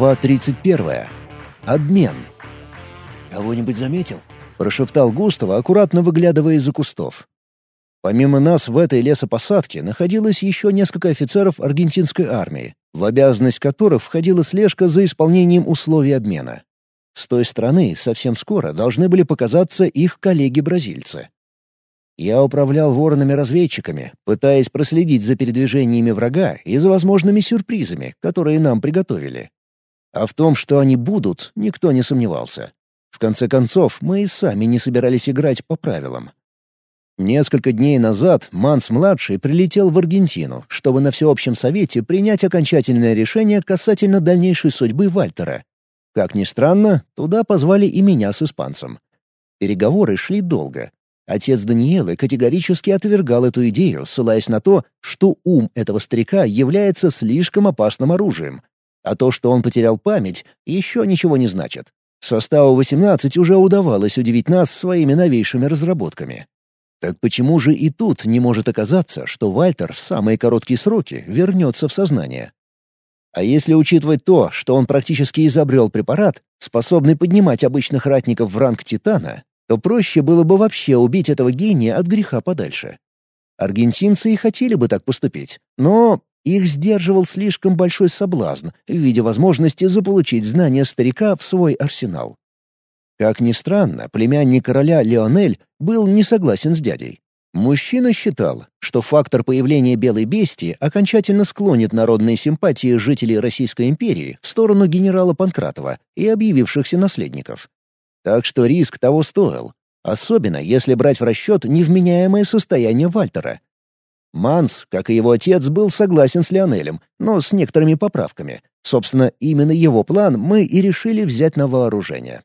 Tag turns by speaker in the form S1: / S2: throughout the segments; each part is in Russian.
S1: Глава 31. Обмен. «Кого-нибудь заметил?» — прошептал Густаво, аккуратно выглядывая из-за кустов. Помимо нас в этой лесопосадке находилось еще несколько офицеров аргентинской армии, в обязанность которых входила слежка за исполнением условий обмена. С той стороны совсем скоро должны были показаться их коллеги-бразильцы. Я управлял воронами-разведчиками, пытаясь проследить за передвижениями врага и за возможными сюрпризами, которые нам приготовили. А в том, что они будут, никто не сомневался. В конце концов, мы и сами не собирались играть по правилам. Несколько дней назад Манс-младший прилетел в Аргентину, чтобы на всеобщем совете принять окончательное решение касательно дальнейшей судьбы Вальтера. Как ни странно, туда позвали и меня с испанцем. Переговоры шли долго. Отец Даниэлы категорически отвергал эту идею, ссылаясь на то, что ум этого старика является слишком опасным оружием, а то, что он потерял память, еще ничего не значит. Составу 18 уже удавалось удивить нас своими новейшими разработками. Так почему же и тут не может оказаться, что Вальтер в самые короткие сроки вернется в сознание? А если учитывать то, что он практически изобрел препарат, способный поднимать обычных ратников в ранг Титана, то проще было бы вообще убить этого гения от греха подальше. Аргентинцы и хотели бы так поступить, но их сдерживал слишком большой соблазн в виде возможности заполучить знания старика в свой арсенал. Как ни странно, племянник короля Леонель был не согласен с дядей. Мужчина считал, что фактор появления белой бестии окончательно склонит народные симпатии жителей Российской империи в сторону генерала Панкратова и объявившихся наследников. Так что риск того стоил, особенно если брать в расчет невменяемое состояние Вальтера, Манс, как и его отец, был согласен с Леонелем, но с некоторыми поправками. Собственно, именно его план мы и решили взять на вооружение.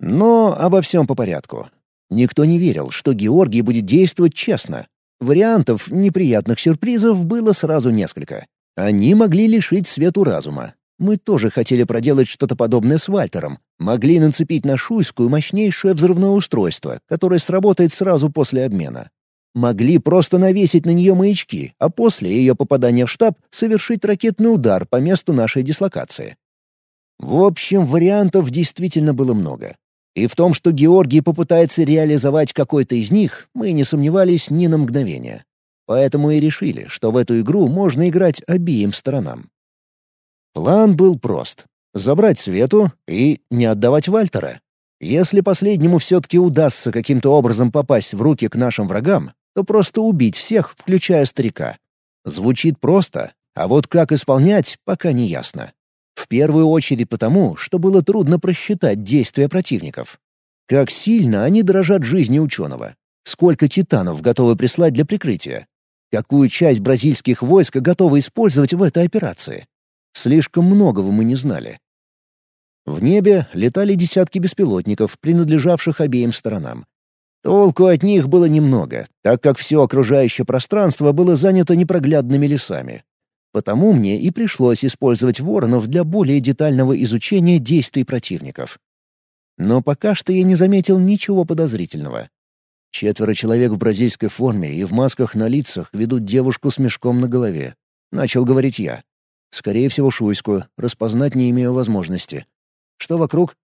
S1: Но обо всем по порядку. Никто не верил, что Георгий будет действовать честно. Вариантов неприятных сюрпризов было сразу несколько. Они могли лишить свету разума. Мы тоже хотели проделать что-то подобное с Вальтером. Могли нацепить на Шуйскую мощнейшее взрывное устройство, которое сработает сразу после обмена. Могли просто навесить на нее маячки, а после ее попадания в штаб совершить ракетный удар по месту нашей дислокации. В общем, вариантов действительно было много. И в том, что Георгий попытается реализовать какой-то из них, мы не сомневались ни на мгновение. Поэтому и решили, что в эту игру можно играть обеим сторонам. План был прост — забрать Свету и не отдавать Вальтера. Если последнему все-таки удастся каким-то образом попасть в руки к нашим врагам, то просто убить всех, включая старика. Звучит просто, а вот как исполнять, пока не ясно. В первую очередь потому, что было трудно просчитать действия противников. Как сильно они дорожат жизнью ученого. Сколько титанов готовы прислать для прикрытия? Какую часть бразильских войск готовы использовать в этой операции? Слишком многого мы не знали. В небе летали десятки беспилотников, принадлежавших обеим сторонам. Толку от них было немного, так как все окружающее пространство было занято непроглядными лесами. Потому мне и пришлось использовать воронов для более детального изучения действий противников. Но пока что я не заметил ничего подозрительного. Четверо человек в бразильской форме и в масках на лицах ведут девушку с мешком на голове. Начал говорить я. Скорее всего, шуйскую, распознать не имею возможности. Что вокруг?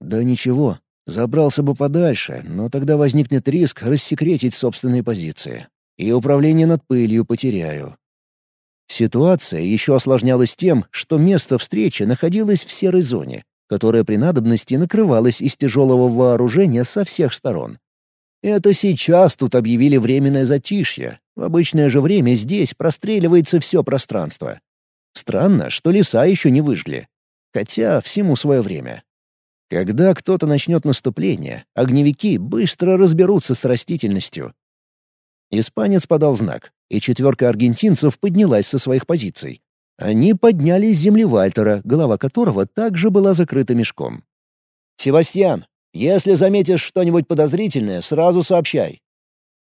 S1: Да ничего, Забрался бы подальше, но тогда возникнет риск рассекретить собственные позиции. И управление над пылью потеряю. Ситуация еще осложнялась тем, что место встречи находилось в серой зоне, которая при надобности накрывалась из тяжелого вооружения со всех сторон. Это сейчас тут объявили временное затишье. В обычное же время здесь простреливается все пространство. Странно, что леса еще не выжгли. Хотя всему свое время. Когда кто-то начнет наступление, огневики быстро разберутся с растительностью. Испанец подал знак, и четверка аргентинцев поднялась со своих позиций. Они поднялись с земли Вальтера, голова которого также была закрыта мешком. «Себастьян, если заметишь что-нибудь подозрительное, сразу сообщай».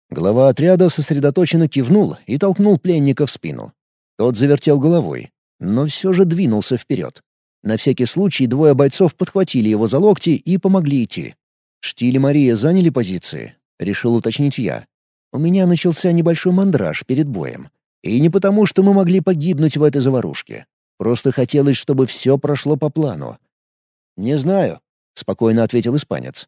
S1: Глава отряда сосредоточенно кивнул и толкнул пленника в спину. Тот завертел головой, но все же двинулся вперед. На всякий случай двое бойцов подхватили его за локти и помогли идти. Штиль и Мария заняли позиции. Решил уточнить я. У меня начался небольшой мандраж перед боем. И не потому, что мы могли погибнуть в этой заварушке. Просто хотелось, чтобы все прошло по плану. «Не знаю», — спокойно ответил испанец.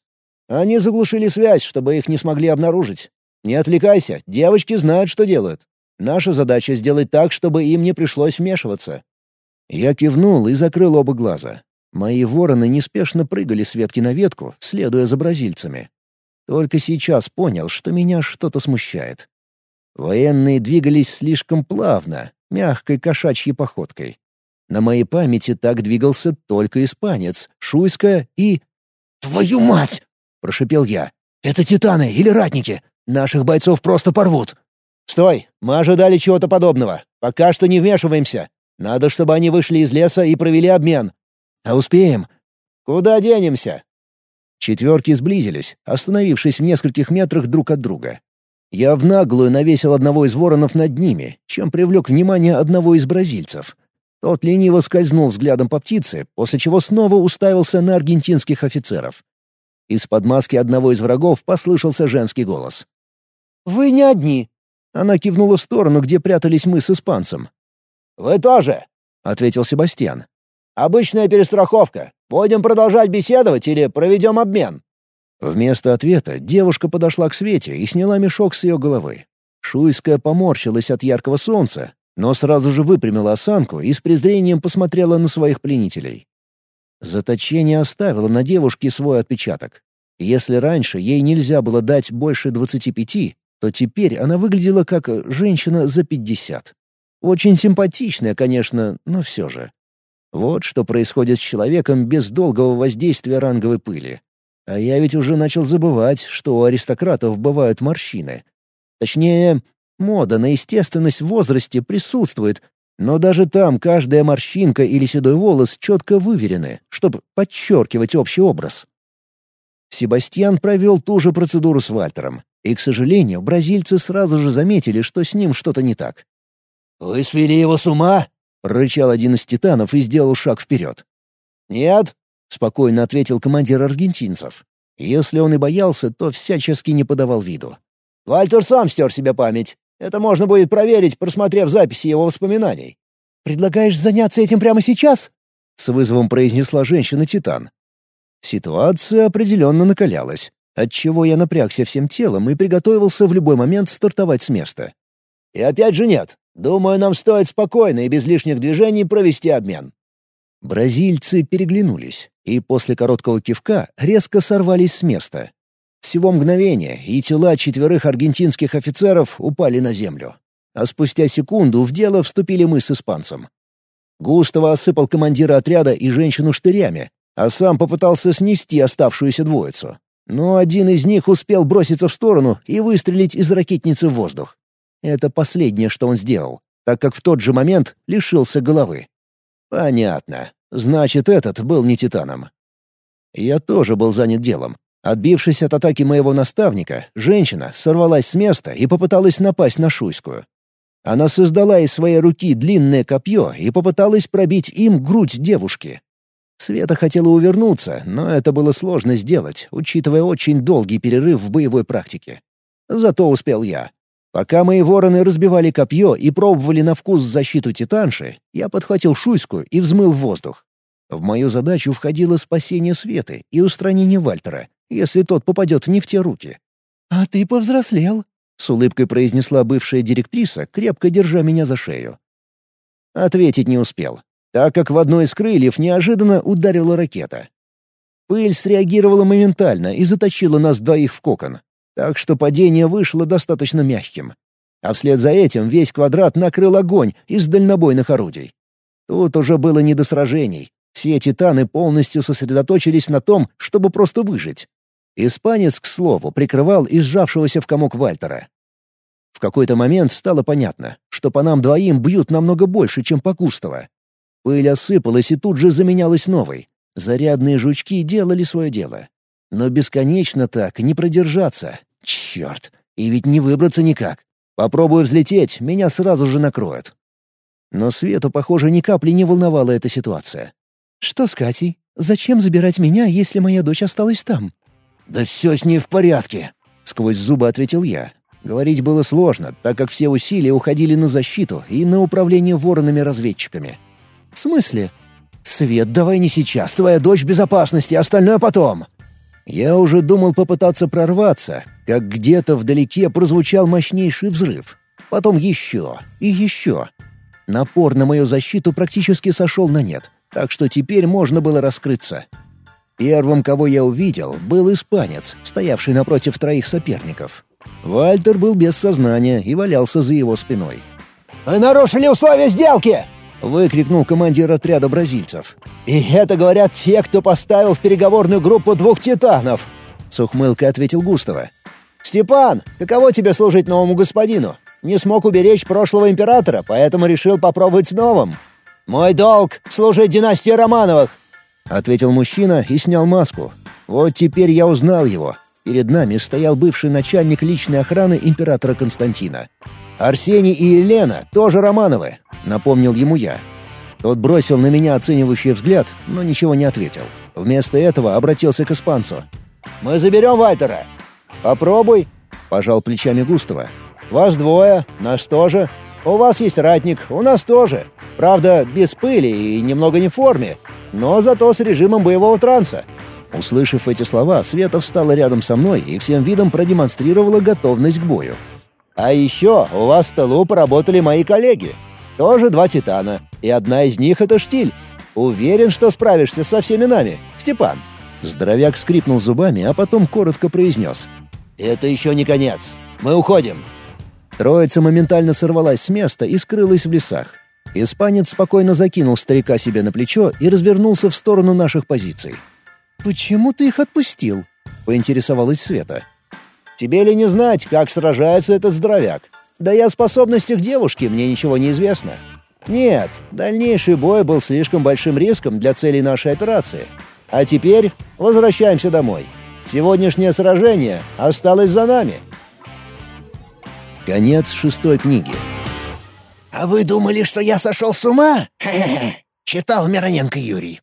S1: «Они заглушили связь, чтобы их не смогли обнаружить. Не отвлекайся, девочки знают, что делают. Наша задача — сделать так, чтобы им не пришлось вмешиваться». Я кивнул и закрыл оба глаза. Мои вороны неспешно прыгали с ветки на ветку, следуя за бразильцами. Только сейчас понял, что меня что-то смущает. Военные двигались слишком плавно, мягкой кошачьей походкой. На моей памяти так двигался только испанец, Шуйска и... «Твою мать!» — прошипел я. «Это титаны или ратники! Наших бойцов просто порвут!» «Стой! Мы ожидали чего-то подобного. Пока что не вмешиваемся. Надо, чтобы они вышли из леса и провели обмен. А успеем?» «Куда денемся?» Четверки сблизились, остановившись в нескольких метрах друг от друга. Я в наглую навесил одного из воронов над ними, чем привлек внимание одного из бразильцев. Тот лениво скользнул взглядом по птице, после чего снова уставился на аргентинских офицеров. Из-под маски одного из врагов послышался женский голос. «Вы не одни!» Она кивнула в сторону, где прятались мы с испанцем. «Вы тоже!» — ответил Себастьян. «Обычная перестраховка. Будем продолжать беседовать или проведем обмен?» Вместо ответа девушка подошла к Свете и сняла мешок с ее головы. Шуйская поморщилась от яркого солнца, но сразу же выпрямила осанку и с презрением посмотрела на своих пленителей. Заточение оставило на девушке свой отпечаток. Если раньше ей нельзя было дать больше двадцати пяти, то теперь она выглядела как женщина за пятьдесят. Очень симпатичная, конечно, но все же. Вот что происходит с человеком без долгого воздействия ранговой пыли. А я ведь уже начал забывать, что у аристократов бывают морщины. Точнее, мода на естественность в возрасте присутствует, но даже там каждая морщинка или седой волос четко выверены, чтобы подчеркивать общий образ. Себастьян провел ту же процедуру с Вальтером, и, к сожалению, бразильцы сразу же заметили, что с ним что-то не так. «Вы свели его с ума?» — рычал один из титанов и сделал шаг вперед. «Нет», — спокойно ответил командир аргентинцев. Если он и боялся, то всячески не подавал виду. «Вальтер сам стер себе память. Это можно будет проверить, просмотрев записи его воспоминаний». «Предлагаешь заняться этим прямо сейчас?» — с вызовом произнесла женщина-титан. Ситуация определенно накалялась, отчего я напрягся всем телом и приготовился в любой момент стартовать с места. «И опять же нет. Думаю, нам стоит спокойно и без лишних движений провести обмен». Бразильцы переглянулись и после короткого кивка резко сорвались с места. Всего мгновение, и тела четверых аргентинских офицеров упали на землю. А спустя секунду в дело вступили мы с испанцем. Густаво осыпал командира отряда и женщину штырями, а сам попытался снести оставшуюся двоицу. Но один из них успел броситься в сторону и выстрелить из ракетницы в воздух. Это последнее, что он сделал, так как в тот же момент лишился головы. Понятно. Значит, этот был не Титаном. Я тоже был занят делом. Отбившись от атаки моего наставника, женщина сорвалась с места и попыталась напасть на Шуйскую. Она создала из своей руки длинное копье и попыталась пробить им грудь девушки. Света хотела увернуться, но это было сложно сделать, учитывая очень долгий перерыв в боевой практике. Зато успел я. Пока мои вороны разбивали копье и пробовали на вкус защиту титанши, я подхватил шуйскую и взмыл в воздух. В мою задачу входило спасение Светы и устранение Вальтера, если тот попадет не в те руки. «А ты повзрослел», — с улыбкой произнесла бывшая директриса, крепко держа меня за шею. Ответить не успел, так как в одно из крыльев неожиданно ударила ракета. Пыль среагировала моментально и заточила нас двоих в кокон так что падение вышло достаточно мягким. А вслед за этим весь квадрат накрыл огонь из дальнобойных орудий. Тут уже было не до сражений. Все титаны полностью сосредоточились на том, чтобы просто выжить. Испанец, к слову, прикрывал изжавшегося в комок Вальтера. В какой-то момент стало понятно, что по нам двоим бьют намного больше, чем по Густаво. Пыль осыпалась и тут же заменялась новой. Зарядные жучки делали свое дело. Но бесконечно так не продержаться. Черт, и ведь не выбраться никак. Попробую взлететь, меня сразу же накроют. Но Свету, похоже, ни капли не волновала эта ситуация. «Что с Катей? Зачем забирать меня, если моя дочь осталась там?» «Да все с ней в порядке», — сквозь зубы ответил я. Говорить было сложно, так как все усилия уходили на защиту и на управление воронами-разведчиками. «В смысле?» «Свет, давай не сейчас. Твоя дочь в безопасности, остальное потом». Я уже думал попытаться прорваться, как где-то вдалеке прозвучал мощнейший взрыв. Потом еще и еще. Напор на мою защиту практически сошел на нет, так что теперь можно было раскрыться. Первым, кого я увидел, был испанец, стоявший напротив троих соперников. Вальтер был без сознания и валялся за его спиной.
S2: «Вы нарушили условия сделки!»
S1: — выкрикнул командир отряда бразильцев.
S2: «И это говорят те, кто поставил в переговорную группу двух титанов!»
S1: — с ухмылкой ответил Густава.
S2: «Степан, каково тебе служить новому господину? Не смог уберечь прошлого императора, поэтому решил попробовать с новым. Мой долг — служить династии Романовых!»
S1: — ответил мужчина и снял маску. «Вот теперь я узнал его. Перед нами стоял бывший начальник личной охраны императора Константина. Арсений и Елена тоже Романовы, напомнил ему я. Тот бросил на меня оценивающий взгляд, но ничего не ответил. Вместо этого обратился к испанцу.
S2: «Мы заберем Вальтера».
S1: «Попробуй», — пожал плечами Густава.
S2: «Вас двое, нас тоже. У вас есть ратник, у нас тоже. Правда, без пыли и немного не в форме, но зато с режимом боевого транса».
S1: Услышав эти слова, Света встала рядом со мной и всем видом продемонстрировала готовность к бою.
S2: А еще у вас в тылу поработали мои коллеги. Тоже два титана, и одна из них — это штиль. Уверен, что справишься со всеми нами, Степан».
S1: Здоровяк скрипнул зубами, а потом коротко произнес.
S2: «Это еще не конец. Мы уходим».
S1: Троица моментально сорвалась с места и скрылась в лесах. Испанец спокойно закинул старика себе на плечо и развернулся в сторону наших позиций. «Почему ты их отпустил?» — поинтересовалась Света.
S2: Тебе ли не знать, как сражается этот здоровяк? Да и о способностях девушки мне ничего не известно. Нет, дальнейший бой был слишком большим риском для целей нашей операции. А теперь возвращаемся домой. Сегодняшнее сражение осталось за нами.
S1: Конец шестой книги.
S3: «А вы думали, что я сошел с ума?» Читал Мироненко Юрий.